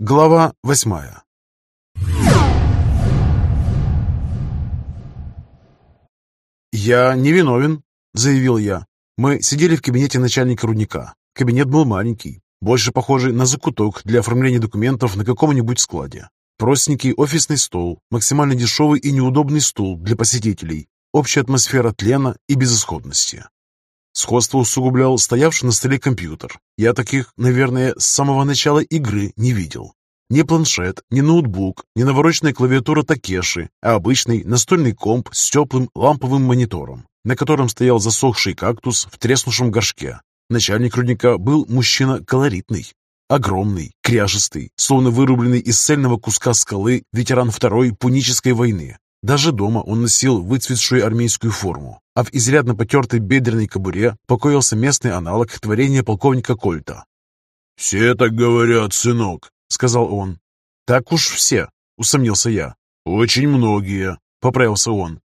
Глава восьмая «Я не виновен», — заявил я. Мы сидели в кабинете начальника рудника. Кабинет был маленький, больше похожий на закуток для оформления документов на каком-нибудь складе. Простенький офисный стол, максимально дешевый и неудобный стул для посетителей, общая атмосфера тлена и безысходности. Сходство усугублял стоявший на столе компьютер. Я таких, наверное, с самого начала игры не видел. Не планшет, не ноутбук, не навороченная клавиатура Такеши, а обычный настольный комп с теплым ламповым монитором, на котором стоял засохший кактус в треснувшем горшке. Начальник рудника был мужчина колоритный, огромный, кряжестый, словно вырубленный из цельного куска скалы ветеран Второй Пунической войны. Даже дома он носил выцветшую армейскую форму, а в изрядно потертой бедренной кобуре покоился местный аналог творения полковника Кольта. «Все так говорят, сынок», — сказал он. «Так уж все», — усомнился я. «Очень многие», — поправился он.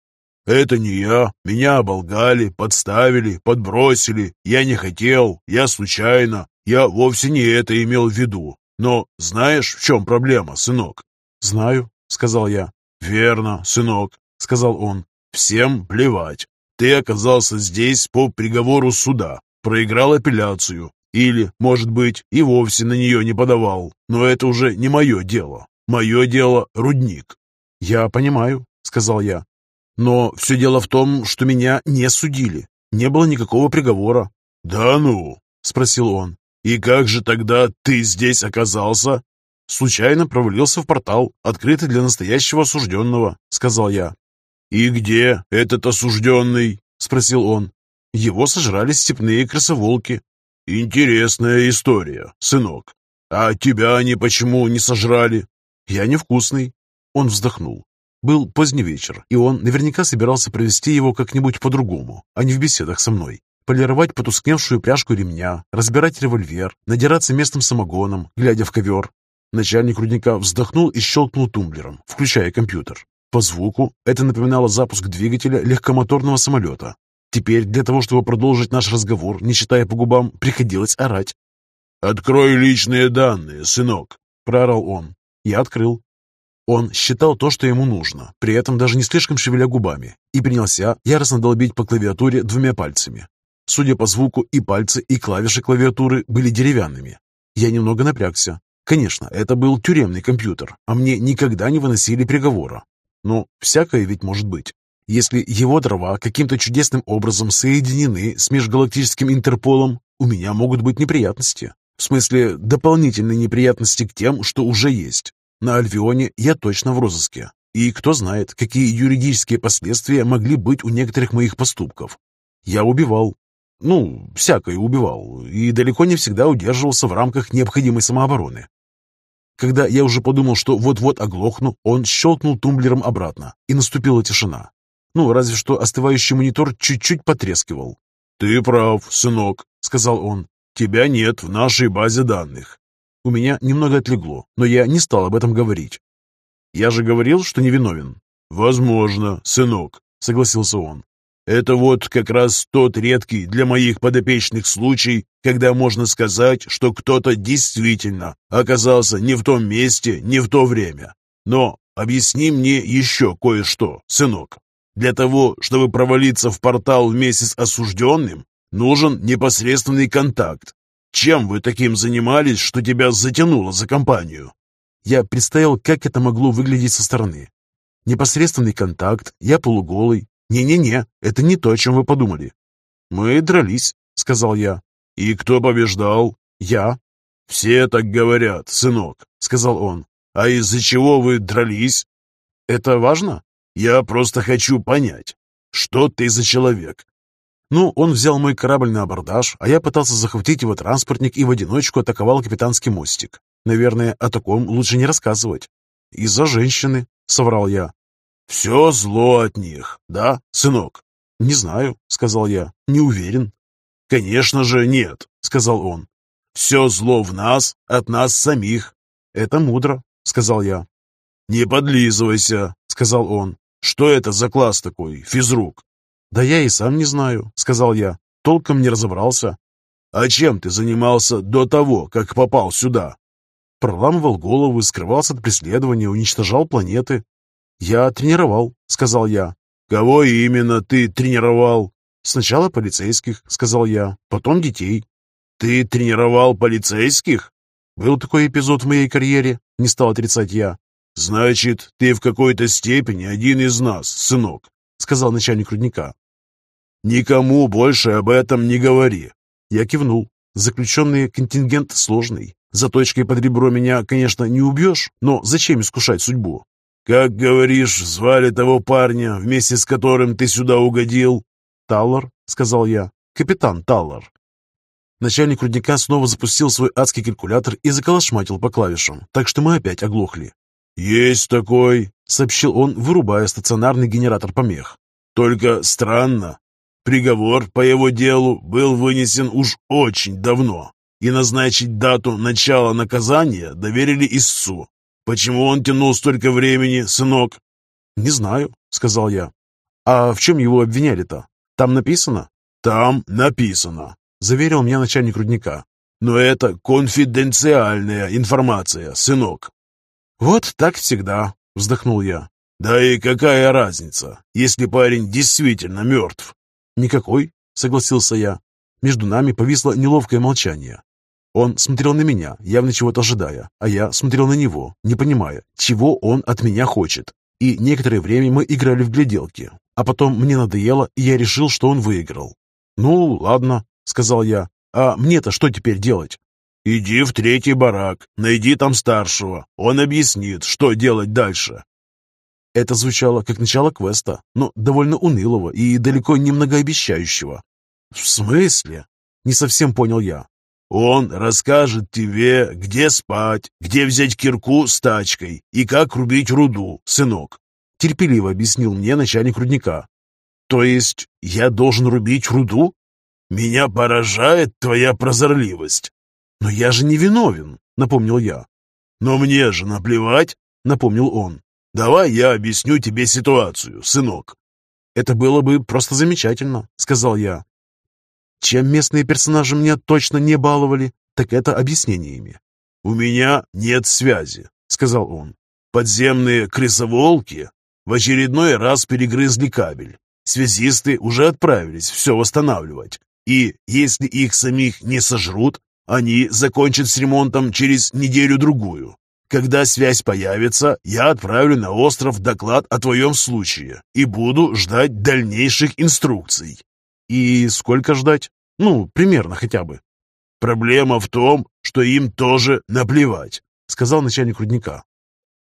«Это не я. Меня оболгали, подставили, подбросили. Я не хотел, я случайно. Я вовсе не это имел в виду. Но знаешь, в чем проблема, сынок?» «Знаю», — сказал я. «Верно, сынок», — сказал он. «Всем плевать. Ты оказался здесь по приговору суда, проиграл апелляцию, или, может быть, и вовсе на нее не подавал. Но это уже не мое дело. Мое дело — рудник». «Я понимаю», — сказал я. «Но все дело в том, что меня не судили. Не было никакого приговора». «Да ну?» — спросил он. «И как же тогда ты здесь оказался?» «Случайно провалился в портал, открытый для настоящего осужденного», — сказал я. «И где этот осужденный?» — спросил он. «Его сожрали степные крысоволки», «Интересная история, сынок. А тебя они почему не сожрали?» «Я невкусный». Он вздохнул. Был поздний вечер, и он наверняка собирался провести его как-нибудь по-другому, а не в беседах со мной. Полировать потускневшую пряжку ремня, разбирать револьвер, надираться местным самогоном, глядя в ковер. Начальник рудника вздохнул и щелкнул тумблером, включая компьютер. По звуку это напоминало запуск двигателя легкомоторного самолета, Теперь для того, чтобы продолжить наш разговор, не считая по губам, приходилось орать. «Открой личные данные, сынок!» – проорал он. Я открыл. Он считал то, что ему нужно, при этом даже не слишком шевеля губами, и принялся яростно долбить по клавиатуре двумя пальцами. Судя по звуку, и пальцы, и клавиши клавиатуры были деревянными. Я немного напрягся. Конечно, это был тюремный компьютер, а мне никогда не выносили приговора. Но всякое ведь может быть. Если его дрова каким-то чудесным образом соединены с межгалактическим Интерполом, у меня могут быть неприятности. В смысле, дополнительные неприятности к тем, что уже есть. На Альвионе я точно в розыске. И кто знает, какие юридические последствия могли быть у некоторых моих поступков. Я убивал. Ну, всякое убивал. И далеко не всегда удерживался в рамках необходимой самообороны. Когда я уже подумал, что вот-вот оглохну, он щелкнул тумблером обратно, и наступила тишина. Ну, разве что остывающий монитор чуть-чуть потрескивал. «Ты прав, сынок», — сказал он. «Тебя нет в нашей базе данных». У меня немного отлегло, но я не стал об этом говорить. «Я же говорил, что невиновен». «Возможно, сынок», — согласился он. «Это вот как раз тот редкий для моих подопечных случай, когда можно сказать, что кто-то действительно оказался не в том месте, не в то время. Но объясни мне еще кое-что, сынок. Для того, чтобы провалиться в портал вместе с осужденным, нужен непосредственный контакт. Чем вы таким занимались, что тебя затянуло за компанию?» Я представил, как это могло выглядеть со стороны. Непосредственный контакт, я полуголый. Не-не-не, это не то, о чем вы подумали. «Мы дрались», — сказал я. «И кто побеждал?» «Я». «Все так говорят, сынок», — сказал он. «А из-за чего вы дрались?» «Это важно?» Я просто хочу понять, что ты за человек?» Ну, он взял мой корабль на абордаж, а я пытался захватить его транспортник и в одиночку атаковал капитанский мостик. Наверное, о таком лучше не рассказывать. «Из-за женщины», — соврал я. «Все зло от них, да, сынок?» «Не знаю», — сказал я, — «не уверен». «Конечно же нет», — сказал он. «Все зло в нас, от нас самих». «Это мудро», — сказал я. «Не подлизывайся», — сказал он. «Что это за класс такой, физрук?» «Да я и сам не знаю», — сказал я. «Толком не разобрался». «А чем ты занимался до того, как попал сюда?» Проламывал голову, скрывался от преследования, уничтожал планеты. «Я тренировал», — сказал я. «Кого именно ты тренировал?» «Сначала полицейских», — сказал я, — «потом детей». «Ты тренировал полицейских?» «Был такой эпизод в моей карьере», — не стал отрицать я. «Значит, ты в какой-то степени один из нас, сынок», — сказал начальник рудника. «Никому больше об этом не говори». Я кивнул. Заключенный контингент сложный. За точкой под ребро меня, конечно, не убьешь, но зачем искушать судьбу? «Как, говоришь, звали того парня, вместе с которым ты сюда угодил?» «Таллар», — сказал я. «Капитан Таллар». Начальник рудника снова запустил свой адский калькулятор и заколошматил по клавишам, так что мы опять оглохли. «Есть такой», — сообщил он, вырубая стационарный генератор помех. «Только странно. Приговор по его делу был вынесен уж очень давно, и назначить дату начала наказания доверили истцу. Почему он тянул столько времени, сынок?» «Не знаю», — сказал я. «А в чем его обвиняли-то? Там написано?» «Там написано», — заверил меня начальник рудника. «Но это конфиденциальная информация, сынок». «Вот так всегда», — вздохнул я. «Да и какая разница, если парень действительно мертв?» «Никакой», — согласился я. Между нами повисло неловкое молчание. Он смотрел на меня, явно чего-то ожидая, а я смотрел на него, не понимая, чего он от меня хочет. И некоторое время мы играли в гляделки, а потом мне надоело, и я решил, что он выиграл. «Ну, ладно», — сказал я, — «а мне-то что теперь делать?» «Иди в третий барак, найди там старшего, он объяснит, что делать дальше». Это звучало как начало квеста, но довольно унылого и далеко не многообещающего. «В смысле?» — не совсем понял я. «Он расскажет тебе, где спать, где взять кирку с тачкой и как рубить руду, сынок терпеливо объяснил мне начальник рудника. «То есть я должен рубить руду?» «Меня поражает твоя прозорливость». «Но я же не виновен», — напомнил я. «Но мне же наплевать», — напомнил он. «Давай я объясню тебе ситуацию, сынок». «Это было бы просто замечательно», — сказал я. Чем местные персонажи меня точно не баловали, так это объяснениями. «У меня нет связи», — сказал он. «Подземные крысоволки в очередной раз перегрызли кабель. Связисты уже отправились все восстанавливать. И если их самих не сожрут, они закончат с ремонтом через неделю-другую. Когда связь появится, я отправлю на остров доклад о твоем случае и буду ждать дальнейших инструкций. И сколько ждать? Ну, примерно хотя бы. Проблема в том, что им тоже наплевать, сказал начальник рудника.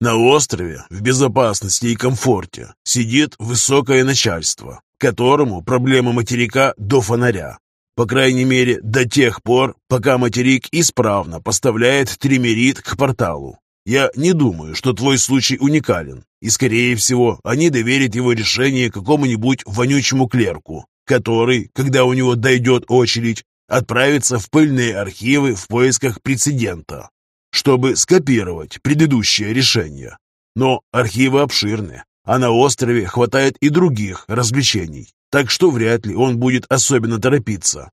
На острове, в безопасности и комфорте, сидит высокое начальство, которому проблема материка до фонаря. По крайней мере, до тех пор, пока материк исправно поставляет тримерит к порталу. Я не думаю, что твой случай уникален, и, скорее всего, они доверят его решение какому-нибудь вонючему клерку, который, когда у него дойдет очередь, отправится в пыльные архивы в поисках прецедента чтобы скопировать предыдущее решение. Но архивы обширны, а на острове хватает и других развлечений, так что вряд ли он будет особенно торопиться.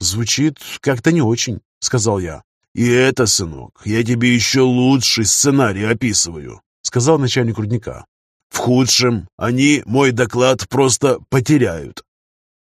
«Звучит как-то не очень», — сказал я. «И это, сынок, я тебе еще лучший сценарий описываю», — сказал начальник рудника. «В худшем они мой доклад просто потеряют».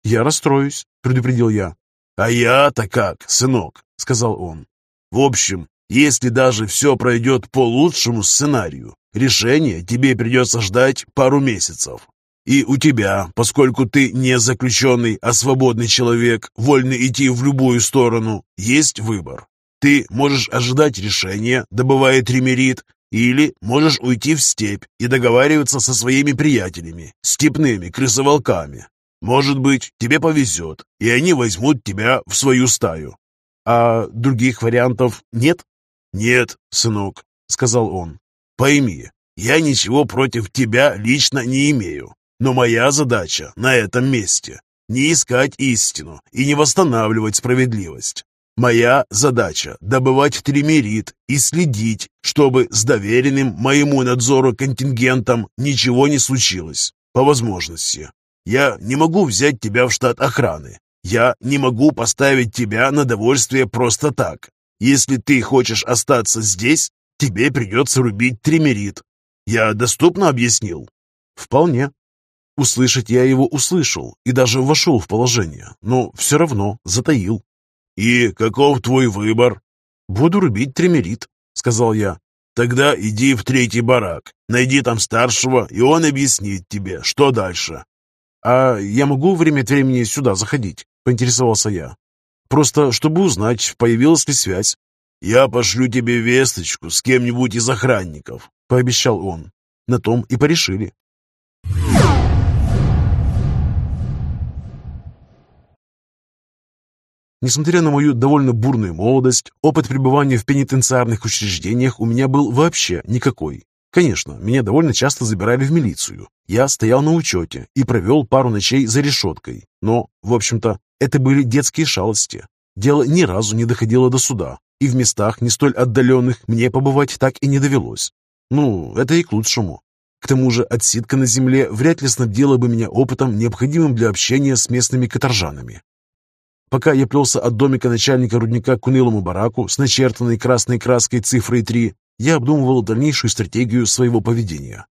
«Я расстроюсь», — предупредил я. «А я-то как, сынок», — сказал он. «В общем, если даже все пройдет по лучшему сценарию, решение тебе придется ждать пару месяцев. И у тебя, поскольку ты не заключенный, а свободный человек, вольный идти в любую сторону, есть выбор. Ты можешь ожидать решения, добывая тримерит, или можешь уйти в степь и договариваться со своими приятелями, степными крысоволками. Может быть, тебе повезет, и они возьмут тебя в свою стаю. А других вариантов нет? «Нет, сынок», — сказал он, — «пойми, я ничего против тебя лично не имею, но моя задача на этом месте — не искать истину и не восстанавливать справедливость. Моя задача — добывать тримерит и следить, чтобы с доверенным моему надзору контингентом ничего не случилось, по возможности. Я не могу взять тебя в штат охраны. Я не могу поставить тебя на довольствие просто так. Если ты хочешь остаться здесь, тебе придется рубить тримерит. Я доступно объяснил?» «Вполне», Услышать я его услышал и даже вошел в положение, но все равно затаил. «И каков твой выбор?» «Буду рубить тремерит», — сказал я. «Тогда иди в третий барак, найди там старшего, и он объяснит тебе, что дальше». «А я могу время от времени сюда заходить?» — поинтересовался я. «Просто чтобы узнать, появилась ли связь». «Я пошлю тебе весточку с кем-нибудь из охранников», — пообещал он. На том и порешили. Несмотря на мою довольно бурную молодость, опыт пребывания в пенитенциарных учреждениях у меня был вообще никакой. Конечно, меня довольно часто забирали в милицию. Я стоял на учете и провел пару ночей за решеткой. Но, в общем-то, это были детские шалости. Дело ни разу не доходило до суда, и в местах не столь отдаленных мне побывать так и не довелось. Ну, это и к лучшему. К тому же отсидка на земле вряд ли снабдила бы меня опытом, необходимым для общения с местными каторжанами. Пока я плелся от домика начальника рудника к унылому бараку с начертанной красной краской цифрой 3, я обдумывал дальнейшую стратегию своего поведения.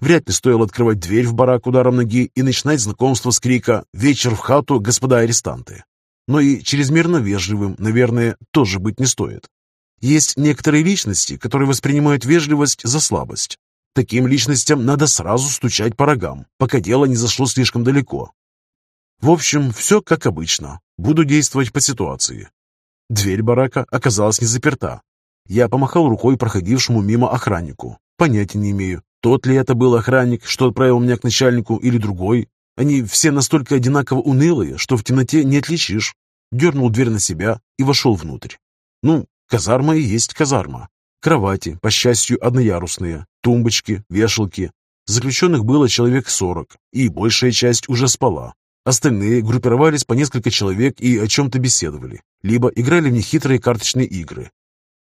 Вряд ли стоило открывать дверь в барак ударом ноги и начинать знакомство с крика «Вечер в хату, господа арестанты!». Но и чрезмерно вежливым, наверное, тоже быть не стоит. Есть некоторые личности, которые воспринимают вежливость за слабость. Таким личностям надо сразу стучать по рогам, пока дело не зашло слишком далеко. В общем, все как обычно. Буду действовать по ситуации. Дверь барака оказалась не заперта. Я помахал рукой проходившему мимо охраннику. Понятия не имею, тот ли это был охранник, что отправил меня к начальнику, или другой. Они все настолько одинаково унылые, что в темноте не отличишь. Дернул дверь на себя и вошел внутрь. Ну, казарма и есть казарма. Кровати, по счастью, одноярусные, тумбочки, вешалки. Заключенных было человек сорок, и большая часть уже спала. Остальные группировались по несколько человек и о чем-то беседовали, либо играли в нехитрые карточные игры.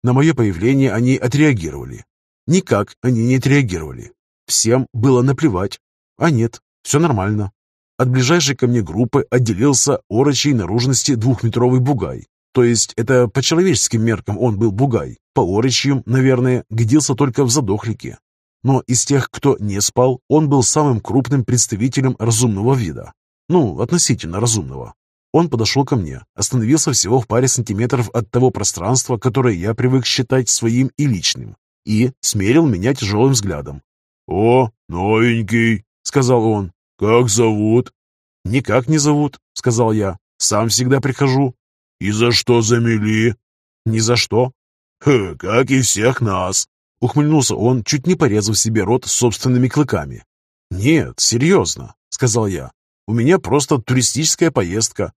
На мое появление они отреагировали. Никак они не отреагировали. Всем было наплевать. А нет, все нормально. От ближайшей ко мне группы отделился орочей наружности двухметровый бугай. То есть это по человеческим меркам он был бугай. По орочьим, наверное, годился только в задохлике. Но из тех, кто не спал, он был самым крупным представителем разумного вида. Ну, относительно разумного. Он подошел ко мне, остановился всего в паре сантиметров от того пространства, которое я привык считать своим и личным, и смерил меня тяжелым взглядом. «О, новенький!» — сказал он. «Как зовут?» «Никак не зовут», — сказал я. «Сам всегда прихожу». «И за что замели?» «Ни за что». «Хе, как и всех нас», — ухмыльнулся он, чуть не порезав себе рот собственными клыками. «Нет, серьезно», — сказал я. У меня просто туристическая поездка».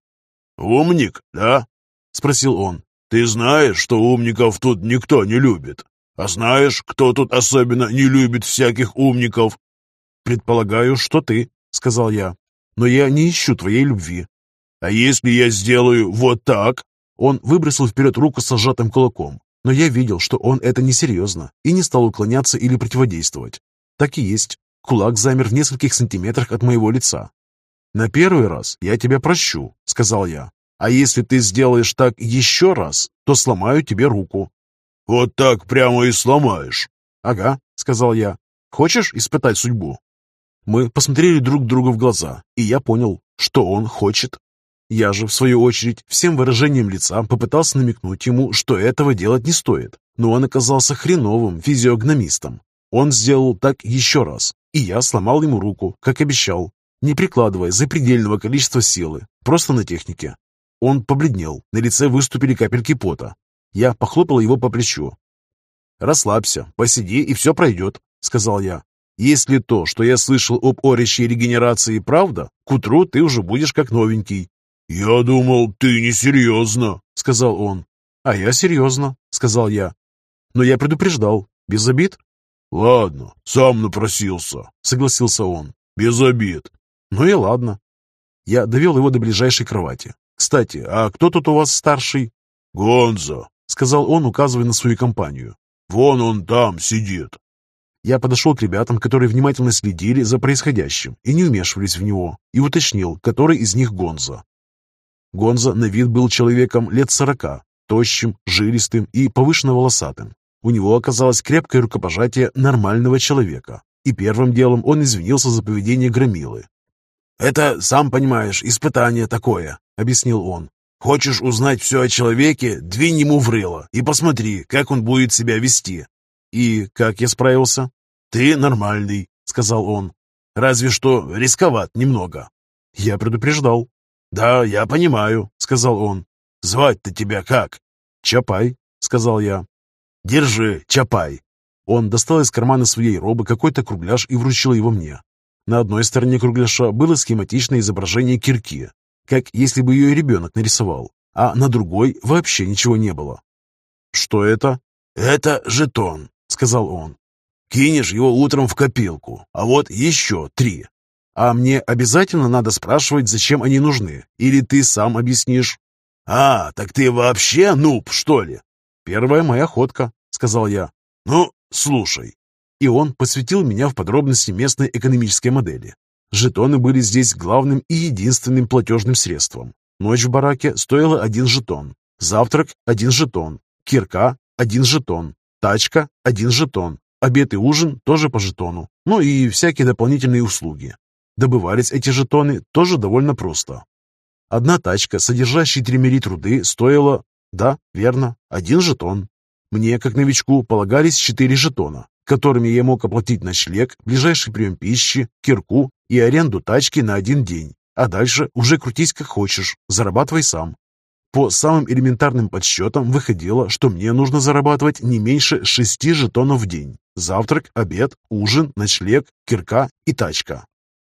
«Умник, да?» — спросил он. «Ты знаешь, что умников тут никто не любит. А знаешь, кто тут особенно не любит всяких умников?» «Предполагаю, что ты», — сказал я. «Но я не ищу твоей любви». «А если я сделаю вот так?» Он выбросил вперед руку с сжатым кулаком, но я видел, что он это несерьезно и не стал уклоняться или противодействовать. Так и есть. Кулак замер в нескольких сантиметрах от моего лица, «На первый раз я тебя прощу», — сказал я. «А если ты сделаешь так еще раз, то сломаю тебе руку». «Вот так прямо и сломаешь?» «Ага», — сказал я. «Хочешь испытать судьбу?» Мы посмотрели друг другу в глаза, и я понял, что он хочет. Я же, в свою очередь, всем выражением лица попытался намекнуть ему, что этого делать не стоит, но он оказался хреновым физиогномистом. Он сделал так еще раз, и я сломал ему руку, как обещал, не прикладывая запредельного количества силы, просто на технике. Он побледнел, на лице выступили капельки пота. Я похлопал его по плечу. «Расслабься, посиди, и все пройдет», — сказал я. «Если то, что я слышал об орящей регенерации, правда, к утру ты уже будешь как новенький». «Я думал, ты несерьезно», — сказал он. «А я серьезно», — сказал я. «Но я предупреждал. Без обид?» «Ладно, сам напросился», — согласился он. «Без обид. Ну и ладно. Я довел его до ближайшей кровати. «Кстати, а кто тут у вас старший?» «Гонзо», — сказал он, указывая на свою компанию. «Вон он там сидит». Я подошел к ребятам, которые внимательно следили за происходящим и не вмешивались в него, и уточнил, который из них Гонзо. Гонзо на вид был человеком лет сорока, тощим, жилистым и повышенно волосатым. У него оказалось крепкое рукопожатие нормального человека, и первым делом он извинился за поведение Громилы. «Это, сам понимаешь, испытание такое», — объяснил он. «Хочешь узнать все о человеке, двинь ему в рыло и посмотри, как он будет себя вести». «И как я справился?» «Ты нормальный», — сказал он. «Разве что рисковат немного». Я предупреждал. «Да, я понимаю», — сказал он. «Звать-то тебя как?» «Чапай», — сказал я. «Держи, Чапай». Он достал из кармана своей робы какой-то кругляш и вручил его мне. На одной стороне кругляша было схематичное изображение кирки, как если бы ее ребенок нарисовал, а на другой вообще ничего не было. «Что это?» «Это жетон», — сказал он. «Кинешь его утром в копилку, а вот еще три. А мне обязательно надо спрашивать, зачем они нужны, или ты сам объяснишь?» «А, так ты вообще нуб, что ли?» «Первая моя ходка», — сказал я. «Ну, слушай». И он посвятил меня в подробности местной экономической модели. Жетоны были здесь главным и единственным платежным средством. Ночь в бараке стоила один жетон, завтрак – один жетон, кирка – один жетон, тачка – один жетон, обед и ужин тоже по жетону, ну и всякие дополнительные услуги. Добывались эти жетоны тоже довольно просто. Одна тачка, содержащая триммерит руды, стоила да, верно, один жетон. Мне, как новичку, полагались четыре жетона, которыми я мог оплатить ночлег, ближайший прием пищи, кирку и аренду тачки на один день. А дальше уже крутись как хочешь, зарабатывай сам. По самым элементарным подсчетам выходило, что мне нужно зарабатывать не меньше шести жетонов в день. Завтрак, обед, ужин, ночлег, кирка и тачка.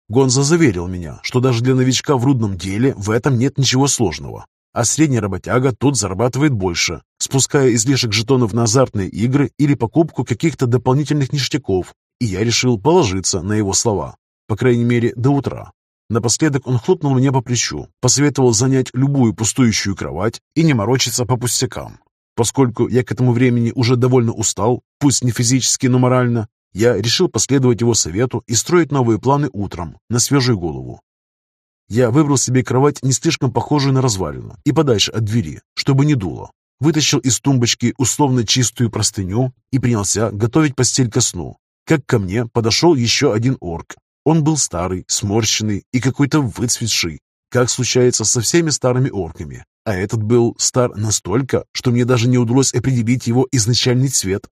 Гонза заверил меня, что даже для новичка в рудном деле в этом нет ничего сложного а средний работяга тут зарабатывает больше, спуская излишек жетонов на азартные игры или покупку каких-то дополнительных ништяков, и я решил положиться на его слова, по крайней мере, до утра. Напоследок он хлопнул мне по плечу, посоветовал занять любую пустующую кровать и не морочиться по пустякам. Поскольку я к этому времени уже довольно устал, пусть не физически, но морально, я решил последовать его совету и строить новые планы утром, на свежую голову. Я выбрал себе кровать, не слишком похожую на развалину, и подальше от двери, чтобы не дуло. Вытащил из тумбочки условно чистую простыню и принялся готовить постель ко сну. Как ко мне подошел еще один орк. Он был старый, сморщенный и какой-то выцветший, как случается со всеми старыми орками. А этот был стар настолько, что мне даже не удалось определить его изначальный цвет.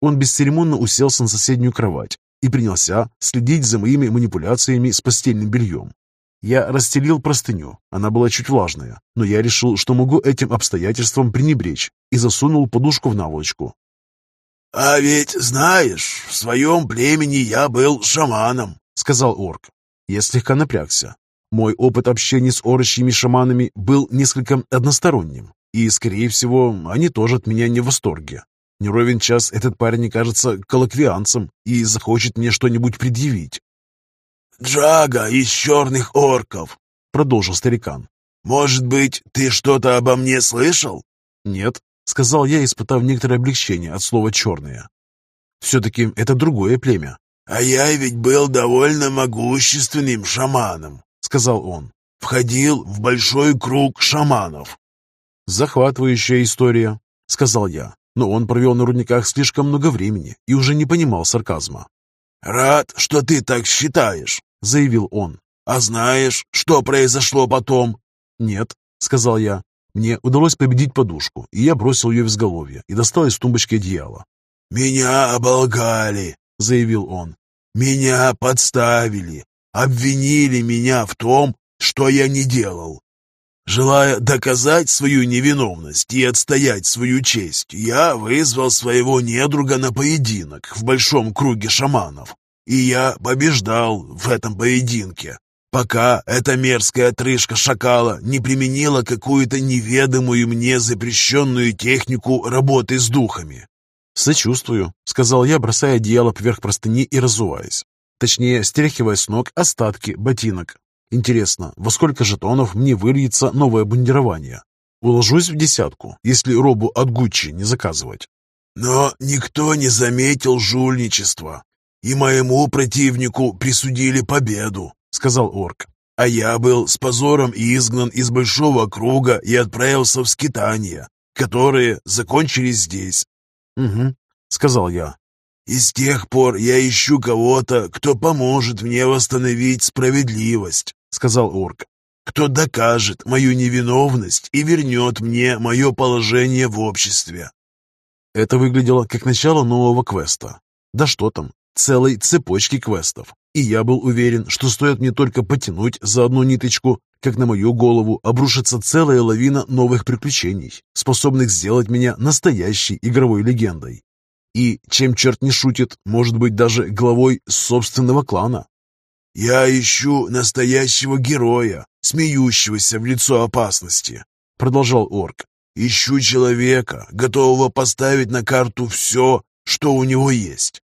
Он бесцеремонно уселся на соседнюю кровать и принялся следить за моими манипуляциями с постельным бельем. Я расстелил простыню, она была чуть влажная, но я решил, что могу этим обстоятельством пренебречь, и засунул подушку в наволочку. «А ведь, знаешь, в своем племени я был шаманом», — сказал орк. Я слегка напрягся. Мой опыт общения с орочьими шаманами был несколько односторонним, и, скорее всего, они тоже от меня не в восторге. Не ровен час этот парень кажется коллоквианцем и захочет мне что-нибудь предъявить. «Джага из черных орков», — продолжил старикан. «Может быть, ты что-то обо мне слышал?» «Нет», — сказал я, испытав некоторое облегчение от слова «черные». «Все-таки это другое племя». «А я ведь был довольно могущественным шаманом», — сказал он. «Входил в большой круг шаманов». «Захватывающая история», — сказал я, но он провел на рудниках слишком много времени и уже не понимал сарказма. «Рад, что ты так считаешь», — заявил он. «А знаешь, что произошло потом?» «Нет», — сказал я. Мне удалось победить подушку, и я бросил ее в изголовье и достал из тумбочки одеяло. «Меня оболгали», — заявил он. «Меня подставили, обвинили меня в том, что я не делал. Желая доказать свою невиновность и отстоять свою честь, я вызвал своего недруга на поединок в большом круге шаманов. И я побеждал в этом поединке, пока эта мерзкая отрыжка шакала не применила какую-то неведомую мне запрещенную технику работы с духами. «Сочувствую», — сказал я, бросая одеяло поверх простыни и разуваясь. Точнее, стряхивая с ног остатки ботинок. Интересно, во сколько жетонов мне выльется новое бандирование? Уложусь в десятку, если робу от Гуччи не заказывать. Но никто не заметил жульничества, «И моему противнику присудили победу», — сказал орк. «А я был с позором изгнан из большого круга и отправился в скитание. которые закончились здесь». «Угу», — сказал я. «И с тех пор я ищу кого-то, кто поможет мне восстановить справедливость», — сказал орк. «Кто докажет мою невиновность и вернет мне мое положение в обществе». Это выглядело как начало нового квеста. Да что там, целой цепочки квестов. И я был уверен, что стоит мне только потянуть за одну ниточку, как на мою голову обрушится целая лавина новых приключений, способных сделать меня настоящей игровой легендой. И, чем черт не шутит, может быть даже главой собственного клана. «Я ищу настоящего героя, смеющегося в лицо опасности», — продолжал орк. «Ищу человека, готового поставить на карту все, что у него есть».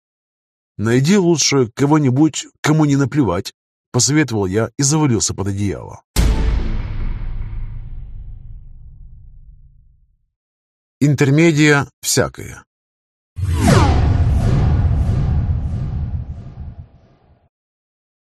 «Найди лучше кого-нибудь, кому не наплевать», — посоветовал я и завалился под одеяло. Интермедия всякое.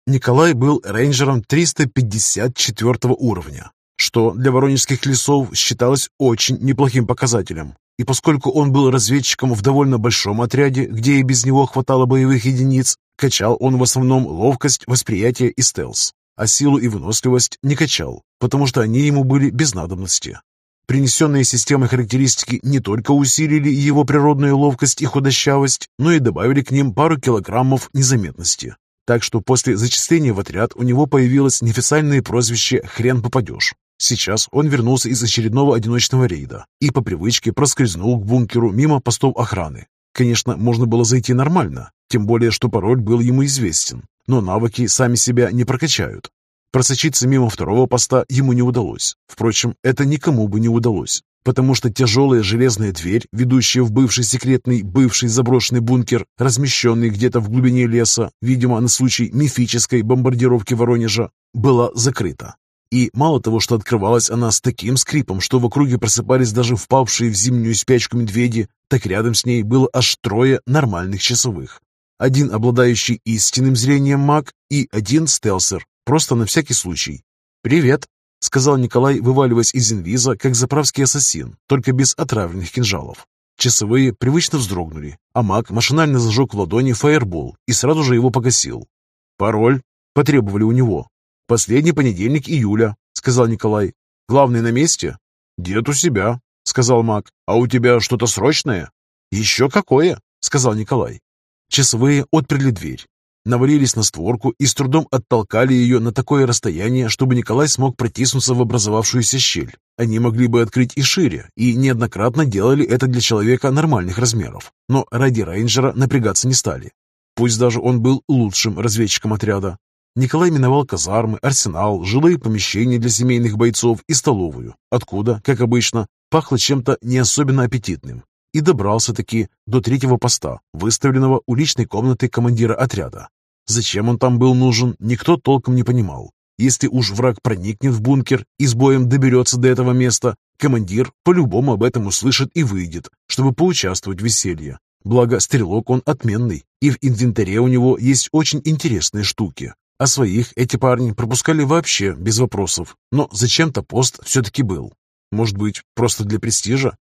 Николай был рейнджером 354 уровня, что для воронежских лесов считалось очень неплохим показателем. И поскольку он был разведчиком в довольно большом отряде, где и без него хватало боевых единиц, качал он в основном ловкость, восприятие и стелс, а силу и выносливость не качал, потому что они ему были без надобности. Принесенные системой характеристики не только усилили его природную ловкость и худощавость, но и добавили к ним пару килограммов незаметности. Так что после зачисления в отряд у него появилось неофициальное прозвище «Хрен попадешь». Сейчас он вернулся из очередного одиночного рейда и по привычке проскользнул к бункеру мимо постов охраны. Конечно, можно было зайти нормально, тем более, что пароль был ему известен, но навыки сами себя не прокачают. Просочиться мимо второго поста ему не удалось. Впрочем, это никому бы не удалось, потому что тяжелая железная дверь, ведущая в бывший секретный, бывший заброшенный бункер, размещенный где-то в глубине леса, видимо, на случай мифической бомбардировки Воронежа, была закрыта. И мало того, что открывалась она с таким скрипом, что в округе просыпались даже впавшие в зимнюю спячку медведи, так рядом с ней было аж трое нормальных часовых. Один обладающий истинным зрением маг и один стелсер, Просто на всякий случай. «Привет», — сказал Николай, вываливаясь из инвиза, как заправский ассасин, только без отравленных кинжалов. Часовые привычно вздрогнули, а маг машинально зажег в ладони фаербол и сразу же его погасил. «Пароль?» — потребовали у него. «Последний понедельник июля», — сказал Николай. «Главный на месте?» «Дед у себя», — сказал маг. «А у тебя что-то срочное?» «Еще какое?» — сказал Николай. Часовые отперли дверь, навалились на створку и с трудом оттолкали ее на такое расстояние, чтобы Николай смог протиснуться в образовавшуюся щель. Они могли бы открыть и шире, и неоднократно делали это для человека нормальных размеров, но ради рейнджера напрягаться не стали. Пусть даже он был лучшим разведчиком отряда. Николай миновал казармы, арсенал, жилые помещения для семейных бойцов и столовую, откуда, как обычно, пахло чем-то не особенно аппетитным и добрался-таки до третьего поста, выставленного у личной комнаты командира отряда. Зачем он там был нужен, никто толком не понимал. Если уж враг проникнет в бункер и с боем доберется до этого места, командир по-любому об этом услышит и выйдет, чтобы поучаствовать в веселье. Благо, стрелок он отменный, и в инвентаре у него есть очень интересные штуки. А своих эти парни пропускали вообще без вопросов, но зачем-то пост все-таки был. Может быть, просто для престижа?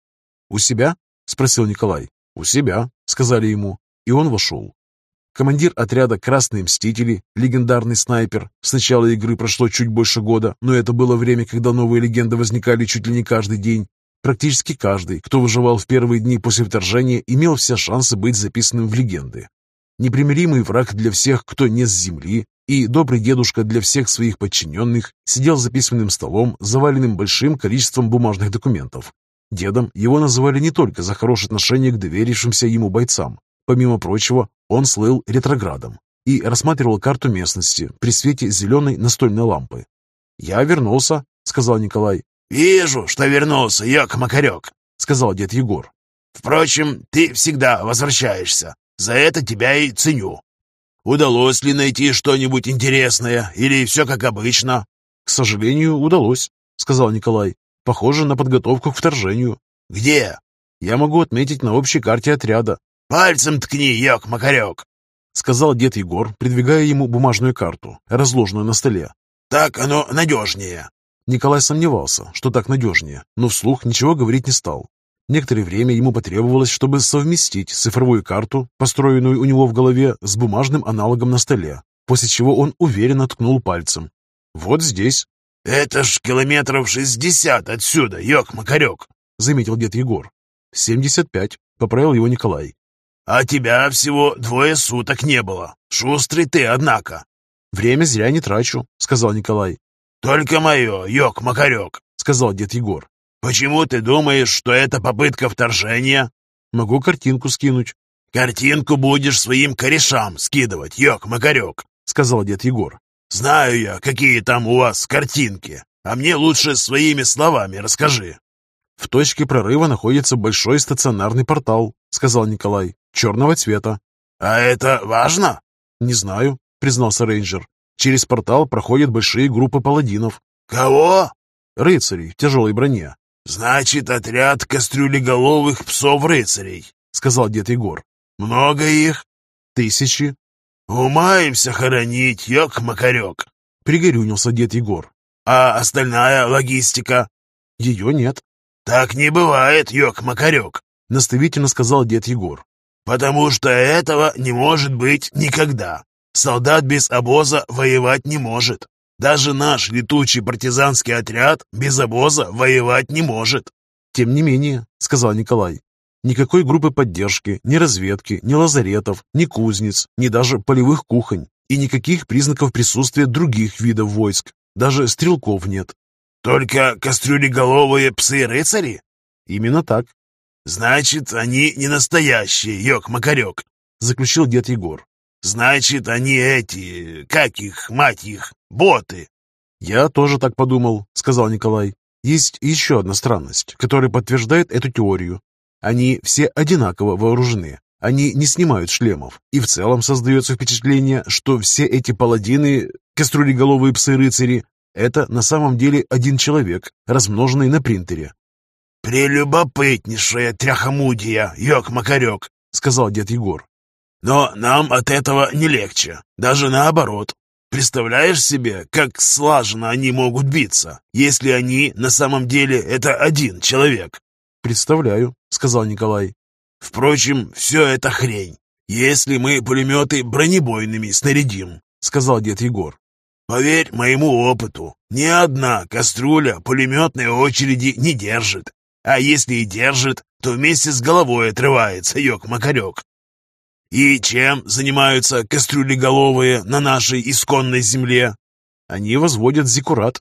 У себя? — спросил Николай. «У себя», — сказали ему, и он вошел. Командир отряда «Красные Мстители», легендарный снайпер. С начала игры прошло чуть больше года, но это было время, когда новые легенды возникали чуть ли не каждый день. Практически каждый, кто выживал в первые дни после вторжения, имел все шансы быть записанным в легенды. Непримиримый враг для всех, кто не с земли, и добрый дедушка для всех своих подчиненных сидел за письменным столом, заваленным большим количеством бумажных документов. Дедом его называли не только за хорошее отношение к доверившимся ему бойцам. Помимо прочего, он слыл ретроградом и рассматривал карту местности при свете зеленой настольной лампы. «Я вернулся», — сказал Николай. «Вижу, что вернулся, Йок-Макарек», — сказал дед Егор. «Впрочем, ты всегда возвращаешься. За это тебя и ценю. Удалось ли найти что-нибудь интересное или все как обычно?» «К сожалению, удалось», — сказал Николай. Похоже на подготовку к вторжению. Где? Я могу отметить на общей карте отряда. Пальцем ткни, ёк-макарёк, сказал дед Егор, придвигая ему бумажную карту, разложенную на столе. Так оно надежнее. Николай сомневался, что так надежнее, но вслух ничего говорить не стал. Некоторое время ему потребовалось, чтобы совместить цифровую карту, построенную у него в голове, с бумажным аналогом на столе, после чего он уверенно ткнул пальцем. «Вот здесь». «Это ж километров шестьдесят отсюда, ёк-макарёк», — заметил дед Егор. «Семьдесят пять», — поправил его Николай. «А тебя всего двое суток не было. Шустрый ты, однако». «Время зря не трачу», — сказал Николай. «Только мое, ёк-макарёк», — сказал дед Егор. «Почему ты думаешь, что это попытка вторжения?» «Могу картинку скинуть». «Картинку будешь своим корешам скидывать, ёк-макарёк», — сказал дед Егор. «Знаю я, какие там у вас картинки, а мне лучше своими словами расскажи». «В точке прорыва находится большой стационарный портал», — сказал Николай, — «черного цвета». «А это важно?» «Не знаю», — признался рейнджер. «Через портал проходят большие группы паладинов». «Кого?» «Рыцарей в тяжелой броне». «Значит, отряд кастрюлеголовых псов-рыцарей», — сказал дед Егор. «Много их?» «Тысячи». «Умаемся хоронить, ёк-макарёк», — пригорюнился дед Егор. «А остальная логистика?» «Ее нет». «Так не бывает, ёк-макарёк», — наставительно сказал дед Егор. «Потому что этого не может быть никогда. Солдат без обоза воевать не может. Даже наш летучий партизанский отряд без обоза воевать не может. Тем не менее, сказал Николай, никакой группы поддержки, ни разведки, ни лазаретов, ни кузнец, ни даже полевых кухонь и никаких признаков присутствия других видов войск. Даже стрелков нет. Только кастрюлеголовые псы-рыцари? Именно так. Значит, они не настоящие, ёк-макарёк, заключил дед Егор. Значит, они эти, как их, мать их, боты. Я тоже так подумал, сказал Николай. Есть еще одна странность, которая подтверждает эту теорию. Они все одинаково вооружены. Они не снимают шлемов, и в целом создается впечатление, что все эти паладины, кастрюлеголовые псы-рыцари, это на самом деле один человек, размноженный на принтере. «Прелюбопытнейшая тряхомудия, ёк-макарёк», — сказал дед Егор. Но нам от этого не легче, даже наоборот. Представляешь себе, как слаженно они могут биться, если они на самом деле это один человек? Представляю, сказал Николай. Впрочем, все это хрень. Если мы пулеметы бронебойными снарядим, сказал дед Егор. Поверь моему опыту, ни одна кастрюля пулеметной очереди не держит. А если и держит, то вместе с головой отрывается, ёк-макарёк. И чем занимаются кастрюлеголовые на нашей исконной земле? Они возводят зиккурат.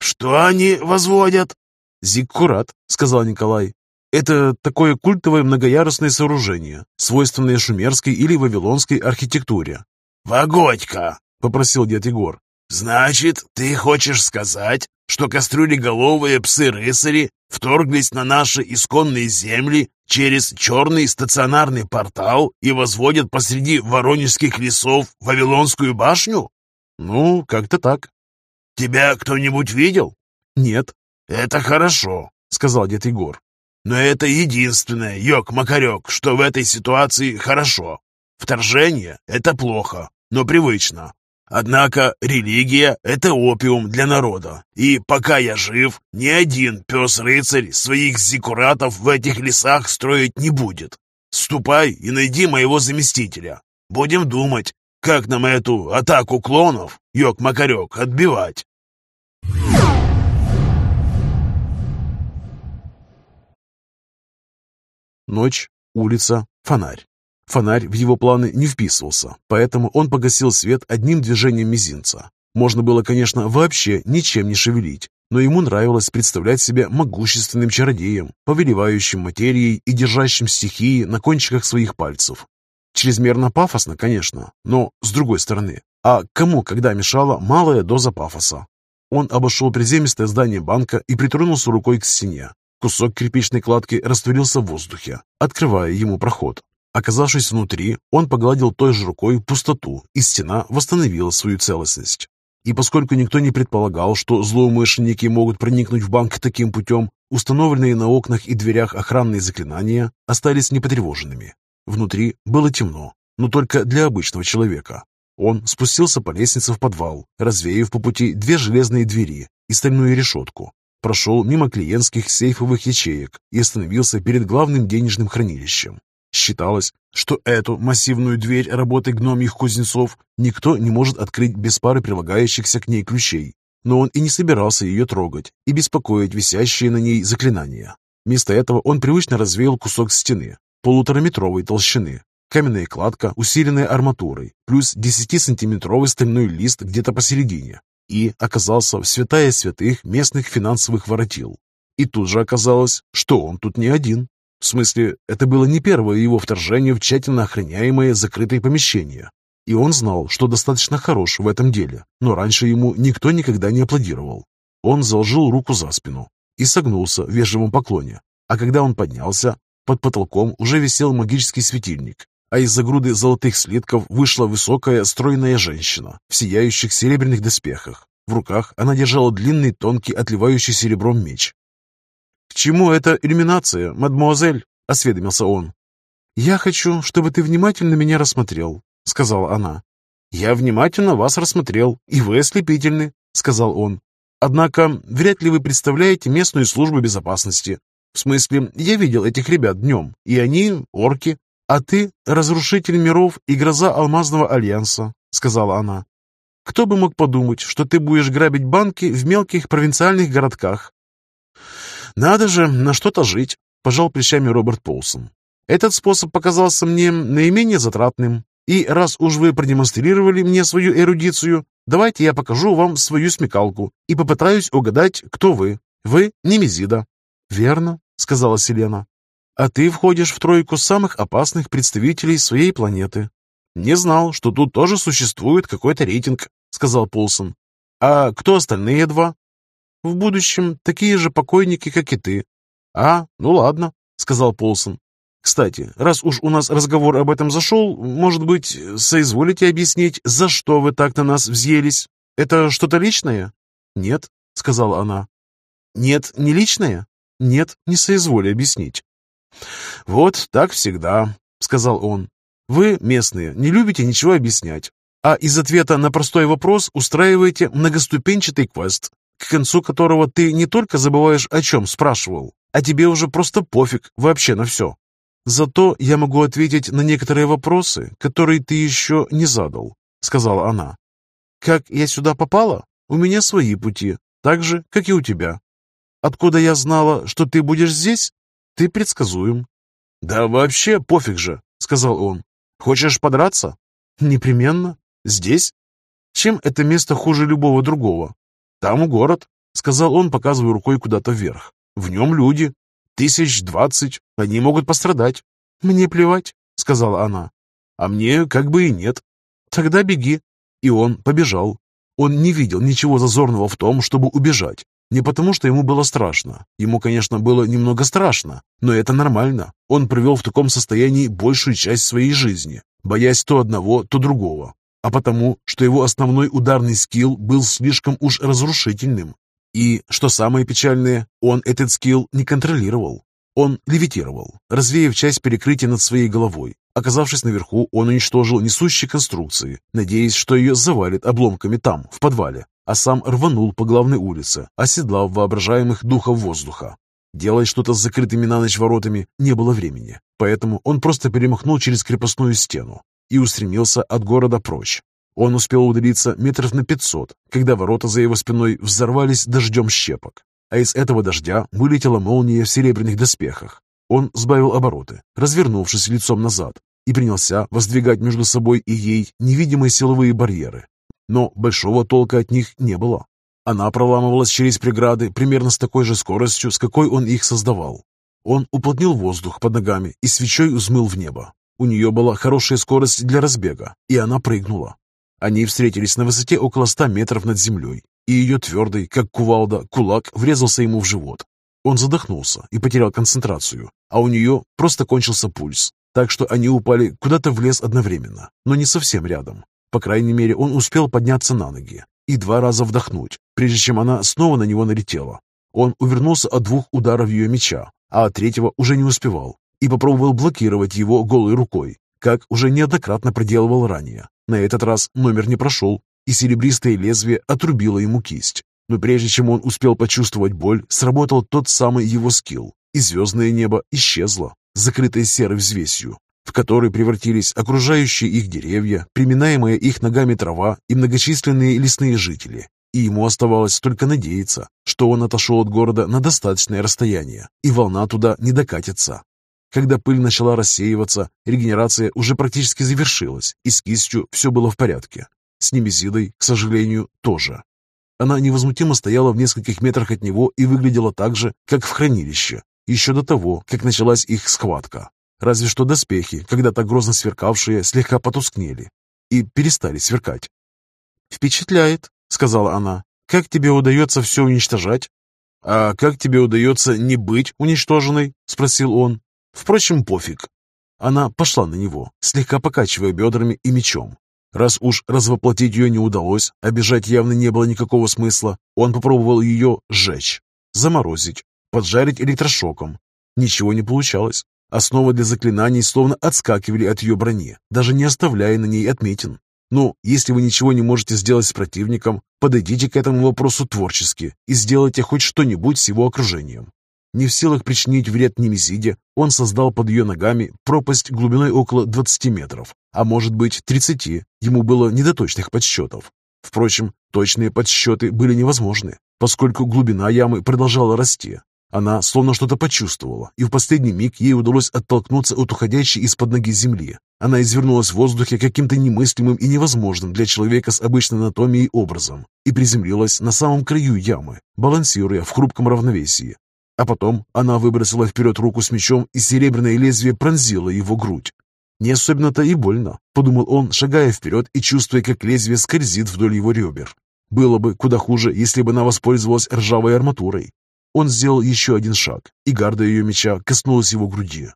Что они возводят? Зиккурат, сказал Николай. Это такое культовое многоярусное сооружение, свойственное шумерской или вавилонской архитектуре. «Погодь-ка!» — попросил дед Егор. «Значит, ты хочешь сказать, что кастрюлеголовые псы-рыцари вторглись на наши исконные земли через черный стационарный портал и возводят посреди воронежских лесов Вавилонскую башню? Ну, как-то так. Тебя кто-нибудь видел? Нет. Это хорошо, сказал дед Егор. Но это единственное, ёк-макарёк, что в этой ситуации хорошо. Вторжение — это плохо, но привычно. Однако религия — это опиум для народа, и пока я жив, ни один пес-рыцарь своих зиккуратов в этих лесах строить не будет. Ступай и найди моего заместителя. Будем думать, как нам эту атаку клонов, ёк-макарёк, отбивать. Ночь, улица, фонарь. Фонарь в его планы не вписывался, поэтому он погасил свет одним движением мизинца. Можно было, конечно, вообще ничем не шевелить, но ему нравилось представлять себя могущественным чародеем, повелевающим материей и держащим стихии на кончиках своих пальцев. Чрезмерно пафосно, конечно, но с другой стороны, а кому когда мешала малая доза пафоса? Он обошел приземистое здание банка и притронулся рукой к стене. Кусок кирпичной кладки растворился в воздухе, открывая ему проход. Оказавшись внутри, он погладил той же рукой пустоту, и стена восстановила свою целостность. И поскольку никто не предполагал, что злоумышленники могут проникнуть в банк таким путем, установленные на окнах и дверях охранные заклинания остались непотревоженными. Внутри было темно, но только для обычного человека. Он спустился по лестнице в подвал, развеяв по пути две железные двери и стальную решетку. прошел мимо клиентских сейфовых ячеек и остановился перед главным денежным хранилищем. Считалось, что эту массивную дверь работы гномьих кузнецов никто не может открыть без пары прилагающихся к ней ключей, но он и не собирался ее трогать и беспокоить висящие на ней заклинания. Вместо этого он привычно развеял кусок стены полутораметровой толщины, каменная кладка, усиленная арматурой, плюс 10-сантиметровый стальной лист где-то посередине, и оказался в святая святых местных финансовых воротил. И тут же оказалось, что он тут не один. В смысле, это было не первое его вторжение в тщательно охраняемое закрытое помещение. И он знал, что достаточно хорош в этом деле, но раньше ему никто никогда не аплодировал. Он заложил руку за спину и согнулся в вежливом поклоне, а когда он поднялся, под потолком уже висел магический светильник, а из-за груды золотых слитков вышла высокая, стройная женщина в сияющих серебряных доспехах. В руках она держала длинный, тонкий, отливающий серебром меч, «К чему эта иллюминация, мадмуазель?» — осведомился он. «Я хочу, чтобы ты внимательно меня рассмотрел», — сказала она. «Я внимательно вас рассмотрел, и вы ослепительны», — сказал он. «Однако вряд ли вы представляете местную службу безопасности. В смысле, я видел этих ребят днем, и они орки, а ты — разрушитель миров и гроза Алмазного Альянса», — сказала она. «Кто бы мог подумать, что ты будешь грабить банки в мелких провинциальных городках, «Надо же на что-то жить», – пожал плечами Роберт Полсон. «Этот способ показался мне наименее затратным. И раз уж вы продемонстрировали мне свою эрудицию, давайте я покажу вам свою смекалку и попытаюсь угадать, кто вы. Вы Немезида». «Верно», — сказала Селена. «А ты входишь в тройку самых опасных представителей своей планеты». «Не знал, что тут тоже существует какой-то рейтинг», — сказал Полсон. «А кто остальные два?» В будущем такие же покойники, как и ты. А, ну ладно, сказал Полсон. Кстати, раз уж у нас разговор об этом зашел, может быть, соизволите объяснить, за что вы так на нас взъелись? Это что-то личное? Нет, сказала она. Нет, не личное? Нет, не соизволи объяснить. Вот так всегда, сказал он. Вы, местные, не любите ничего объяснять, а из ответа на простой вопрос устраиваете многоступенчатый квест, к концу которого ты не только забываешь, о чем спрашивал, а тебе уже просто пофиг вообще на все. Зато я могу ответить на некоторые вопросы, которые ты еще не задал», — сказала она. «Как я сюда попала? У меня свои пути, так же, как и у тебя. Откуда я знала, что ты будешь здесь? Ты предсказуем». «Да вообще пофиг же», — сказал он. «Хочешь подраться?» «Непременно. Здесь? Чем это место хуже любого другого? «Там город», — сказал он, показывая рукой куда-то вверх. «В нем люди. Тысяч двадцать. Они могут пострадать». «Мне плевать», — сказала она. «А мне как бы и нет». «Тогда беги». И он побежал. Он не видел ничего зазорного в том, чтобы убежать. Не потому, что ему было страшно. Ему, конечно, было немного страшно, но это нормально. Он провел в таком состоянии большую часть своей жизни, боясь то одного, то другого а потому, что его основной ударный скилл был слишком уж разрушительным. И, что самое печальное, он этот скилл не контролировал. Он левитировал, развеяв часть перекрытия над своей головой. Оказавшись наверху, он уничтожил несущие конструкции, надеясь, что ее завалит обломками там, в подвале, а сам рванул по главной улице, оседлав воображаемых духов воздуха. Делать что-то с закрытыми на ночь воротами не было времени, поэтому он просто перемахнул через крепостную стену, и устремился от города прочь. Он успел удалиться метров на пятьсот, когда ворота за его спиной взорвались дождем щепок, а из этого дождя вылетела молния в серебряных доспехах. Он сбавил обороты, развернувшись лицом назад, и принялся воздвигать между собой и ей невидимые силовые барьеры. Но большого толка от них не было. Она проламывалась через преграды примерно с такой же скоростью, с какой он их создавал. Он уплотнил воздух под ногами и свечой взмыл в небо. У нее была хорошая скорость для разбега, и она прыгнула. Они встретились на высоте около ста метров над землей, и ее твердый, как кувалда, кулак врезался ему в живот. Он задохнулся и потерял концентрацию, а у нее просто кончился пульс, так что они упали куда-то в лес одновременно, но не совсем рядом. По крайней мере, он успел подняться на ноги и два раза вдохнуть, прежде чем она снова на него налетела. Он увернулся от двух ударов ее меча, а от третьего уже не успевал, и попробовал блокировать его голой рукой, как уже неоднократно проделывал ранее. На этот раз номер не прошел, и серебристое лезвие отрубило ему кисть. Но прежде чем он успел почувствовать боль, сработал тот самый его скилл, и звездное небо исчезло, закрытое серой взвесью, в которой превратились окружающие их деревья, приминаемая их ногами трава и многочисленные лесные жители. И ему оставалось только надеяться, что он отошел от города на достаточное расстояние, и волна туда не докатится. Когда пыль начала рассеиваться, регенерация уже практически завершилась, и с кистью все было в порядке. С Немезидой, к сожалению, тоже. Она невозмутимо стояла в нескольких метрах от него и выглядела так же, как в хранилище, еще до того, как началась их схватка. Разве что доспехи, когда-то грозно сверкавшие, слегка потускнели и перестали сверкать. «Впечатляет», — сказала она. «Как тебе удается все уничтожать?» «А как тебе удается не быть уничтоженной?» — спросил он. «Впрочем, пофиг». Она пошла на него, слегка покачивая бедрами и мечом. Раз уж развоплотить ее не удалось, бежать явно не было никакого смысла, он попробовал ее сжечь, заморозить, поджарить электрошоком. Ничего не получалось. Основы для заклинаний словно отскакивали от ее брони, даже не оставляя на ней отметин. Ну, если вы ничего не можете сделать с противником, подойдите к этому вопросу творчески и сделайте хоть что-нибудь с его окружением. Не в силах причинить вред Немезиде, он создал под ее ногами пропасть глубиной около 20 метров, а может быть 30, ему было не до точных подсчетов. Впрочем, точные подсчеты были невозможны, поскольку глубина ямы продолжала расти. Она словно что-то почувствовала, и в последний миг ей удалось оттолкнуться от уходящей из-под ноги земли. Она извернулась в воздухе каким-то немыслимым и невозможным для человека с обычной анатомией образом и приземлилась на самом краю ямы, балансируя в хрупком равновесии. А потом она выбросила вперед руку с мечом, и серебряное лезвие пронзило его грудь. Не особенно-то и больно, подумал он, шагая вперед и чувствуя, как лезвие скользит вдоль его ребер. Было бы куда хуже, если бы она воспользовалась ржавой арматурой. Он сделал еще один шаг, и гарда ее меча коснулась его груди.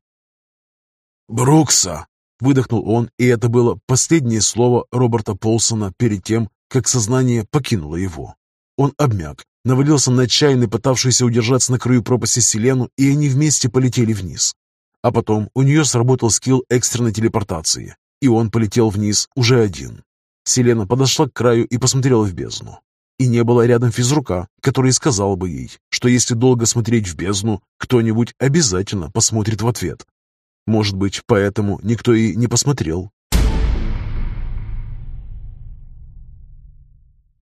«Брукса!» — выдохнул он, и это было последнее слово Роберта Полсона перед тем, как сознание покинуло его. Он обмяк, навалился на отчаянно пытавшуюся удержаться на краю пропасти Селену, и они вместе полетели вниз. А потом у нее сработал скилл экстренной телепортации, и он полетел вниз уже один. Селена подошла к краю и посмотрела в бездну. И не было рядом физрука, который сказал бы ей, что если долго смотреть в бездну, кто-нибудь обязательно посмотрит в ответ. Может быть, поэтому никто и не посмотрел.